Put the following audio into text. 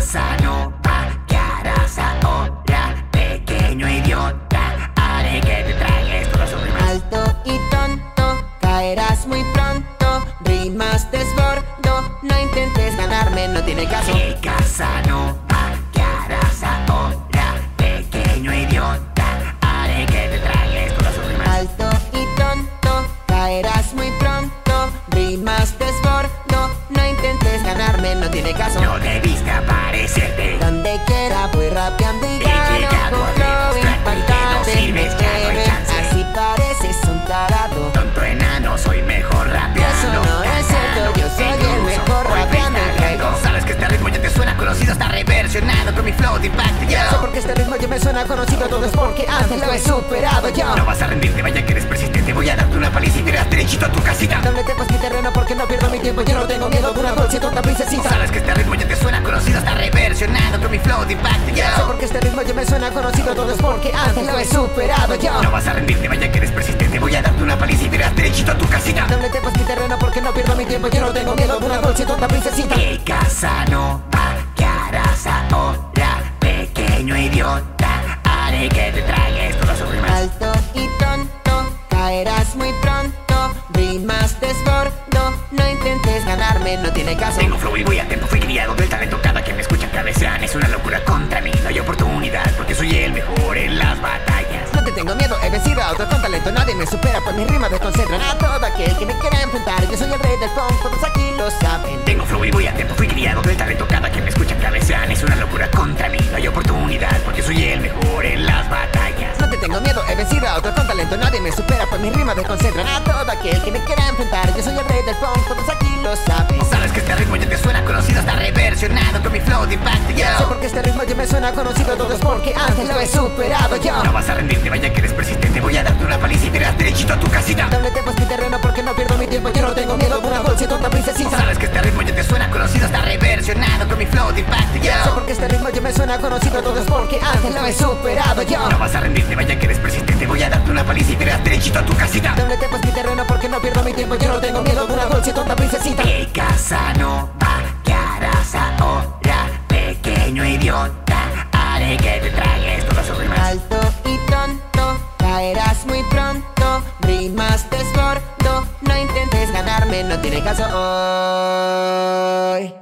casa no harás ahora, pequeño idiota? Haré que te tragues todas sus rimas. Alto y tonto, caerás muy pronto. Rimas desbordo, no intentes ganarme, no tiene caso. ¿Qué casa no harás ahora, pequeño idiota? Haré que te tragues todas sus rimas. Alto y tonto, caerás muy pronto. Rimas desbordo, no intentes ganarme, no tiene caso. No debiste Donde quiera voy rapeando y He gano llegado con flow impactante. no. Así pareces un tarado. Tonto enano, soy mejor rapeando. Eso no es cierto, yo soy el mejor rapeando y. Sabes que este ritmo ya te suena conocido, está reversionado con mi flow de impacto. Sé Yo. porque este ritmo ya me suena conocido todo es porque antes lo he superado yo. No vas a rendirte, vaya que una paliza y te irás derechito a tu casita. Doble te mi terreno porque no pierdo mi tiempo. Yo no tengo miedo de una y tonta princesita. Sabes que este ritmo ya te suena conocido, está reversionado con mi flow de impacto. Sé Yo. porque este ritmo ya me suena conocido todo es porque antes lo he superado yo. No vas a rendirte, vaya que eres persistente. Voy a darte una paliza y te irás derechito a tu casita. Doble te mi terreno porque no pierdo mi tiempo. Yo no tengo miedo de una y tonta princesita. ¿Qué casa no intentes ganarme, no tiene caso. Tengo flow y voy a tiempo, fui criado del talento Cada que me escucha cabecean, es una locura contra mí No hay oportunidad, porque soy el mejor en las batallas No te tengo miedo, he vencido a otros con talento, nadie me supera, pues mis rimas desconcentran a todo aquel que me quiera enfrentar. Yo soy el rey del funk, todos aquí lo saben. Tengo flow y voy a tiempo, fui criado del talento Cada que me escucha cabecean, es una locura contra mí No hay oportunidad, porque soy el mejor en las batallas No te tengo miedo, he vencido a otros con talento, nadie me supera, pues mis rimas desconcentran a todo aquel que me Yo soy el rey del funk, todos aquí lo saben. Sabes que este ritmo ya te suena conocido, está reversionado con mi flow de impacto Sé yo porque este ritmo ya me suena conocido, todo es porque antes lo he superado yo. No vas a rendirte, vaya que eres persistente Voy a darte una paliza y te irás derechito a tu casita Doble te mi terreno porque no pierdo mi tiempo, yo no tengo miedo una dulce y tonta princesita. Sabes que este ritmo ya te suena conocido, está reversionado con mi flow de impacto Sé yo porque este ritmo ya me suena conocido, todo es porque antes lo he superado yo. No vas a rendirte, vaya que eres persistente Voy a darte una paliza y te irás derechito a tu casita Doble te mi terreno porque no pierdo mi tiempo, yo no tengo miedo de una dulce tonta princesita. ¿Qué casa no va? ¿Qué harás ahora, pequeño idiota? Haré que te tragues todas sus rimas Alto y tonto, caerás muy pronto. Rimas desbordo, no intentes ganarme, no tiene caso. Oh.